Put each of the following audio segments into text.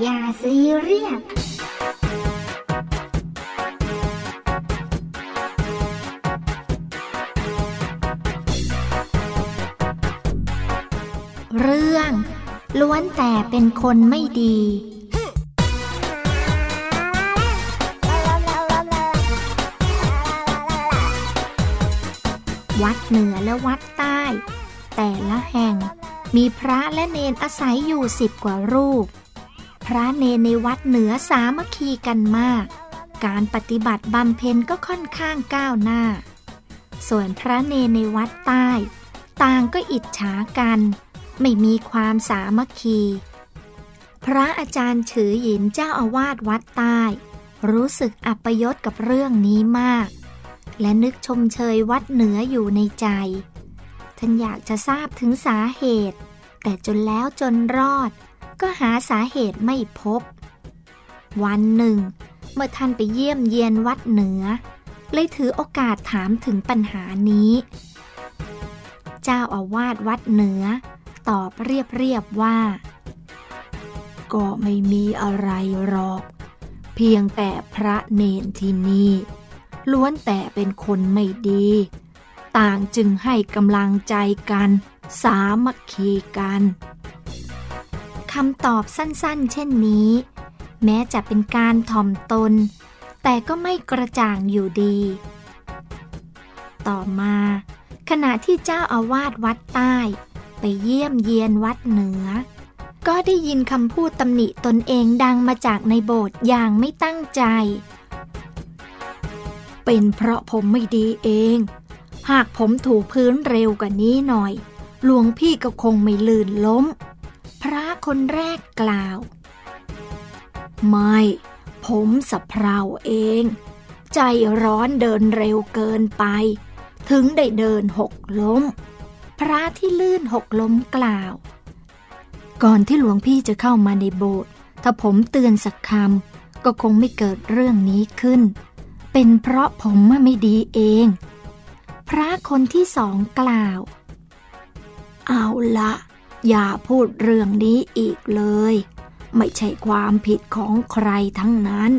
อย่าซีเรียสเรื่อง ล้วนแต่เป็นคนไม่ดี วัดเหนือและวัดใต้ แต่ละแห่งมีพระและเนนอาศัยอยู่สิบกว่ารูป พระเนในวัดเหนือสามัคคีกันมาก การปฏิบัติบำเพ็ญก็ค่อนข้างก้าวหน้า ส่วนพระเนในวัดใต้ ต่างก็อิจฉากัน ไม่มีความสามัคคี พระอาจารย์ฉือหยินเจ้าอาวาสวัดใต้ รู้สึกอัปยศกับเรื่องนี้มาก และนึกชมเชยวัดเหนืออยู่ในใจ ท่านอยากจะทราบถึงสาเหตุ แต่จนแล้วจนรอด ก็หาสาเหตุไม่พบ วันหนึ่ง เมื่อท่านไปเยี่ยมเยียนวัดเหนือ เลยถือโอกาสถามถึงปัญหานี้ เจ้าอาวาสวัดเหนือ ตอบเรียบเรียบว่า ก็ไม่มีอะไรหรอก เพียงแต่พระเนนที่นี่ล้วนแต่เป็นคนไม่ดี ต่างจึงให้กำลังใจกัน สามัคคีกัน คำตอบสั้นๆ เช่นนี้ แม้จะเป็นการถ่อมตน แต่ก็ไม่กระจ่างอยู่ดี ต่อมา ขณะที่เจ้าอาวาสวัดใต้ ไปเยี่ยมเยียนวัดเหนือ ก็ได้ยินคำพูดตำหนิตนเองดังมาจากในโบสถ์อย่างไม่ตั้งใจ เป็นเพราะผมไม่ดีเอง หากผมถูพื้นเร็วกว่านี้หน่อย หลวงพี่ก็คงไม่ลื่นล้ม คนแรกกล่าว ไม่ ผมสะเพราเอง ใจร้อนเดินเร็วเกินไป ถึงได้เดินหกล้ม พระที่ลื่นหกล้มกล่าว ก่อนที่หลวงพี่จะเข้ามาในโบสถ์ถ้าผมเตือนสักคำก็คงไม่เกิดเรื่องนี้ขึ้น เป็นเพราะผมไม่ดีเอง พระคนที่สองกล่าว เอาละ อย่าพูดเรื่องนี้อีกเลย ไม่ใช่ความผิดของใครทั้งนั้น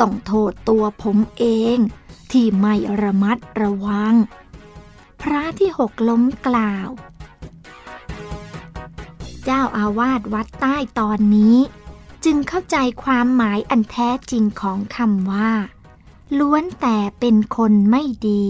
ต้องโทษตัวผมเองที่ไม่ระมัดระวัง พระที่หกล้มกล่าว เจ้าอาวาสวัดใต้ตอนนี้ จึงเข้าใจความหมายอันแท้จริงของคำว่า ล้วนแต่เป็นคนไม่ดี